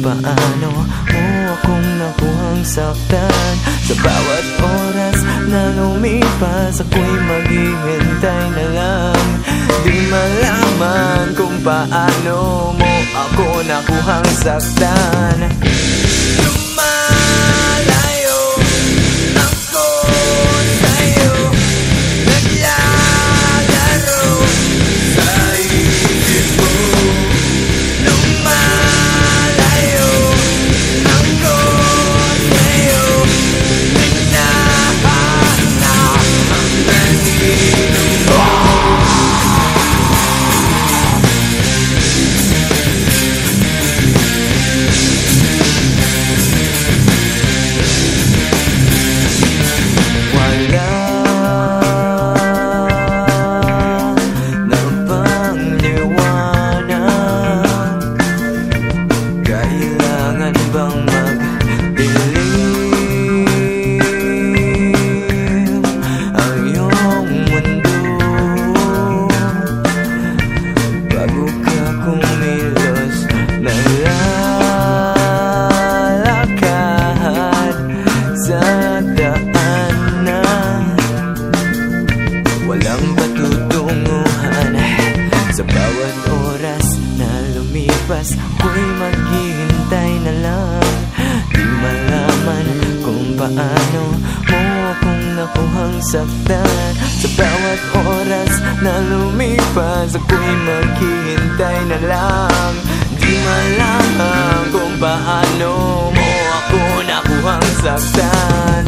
paano mo akong nakuhang saktan? Sa bawat oras na lumipas Ako'y maghihintay na lang. Di malaman kung paano mo ako nakuhang saktan lumipas Ako'y maghihintay na lang. Di malaman kung paano mo akong nakuhang saktan. Sa bawat oras na lumipas Ako'y maghihintay na lang. Di malaman kung paano mo ako nakuhang saktan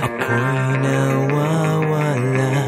Ako'y nawawala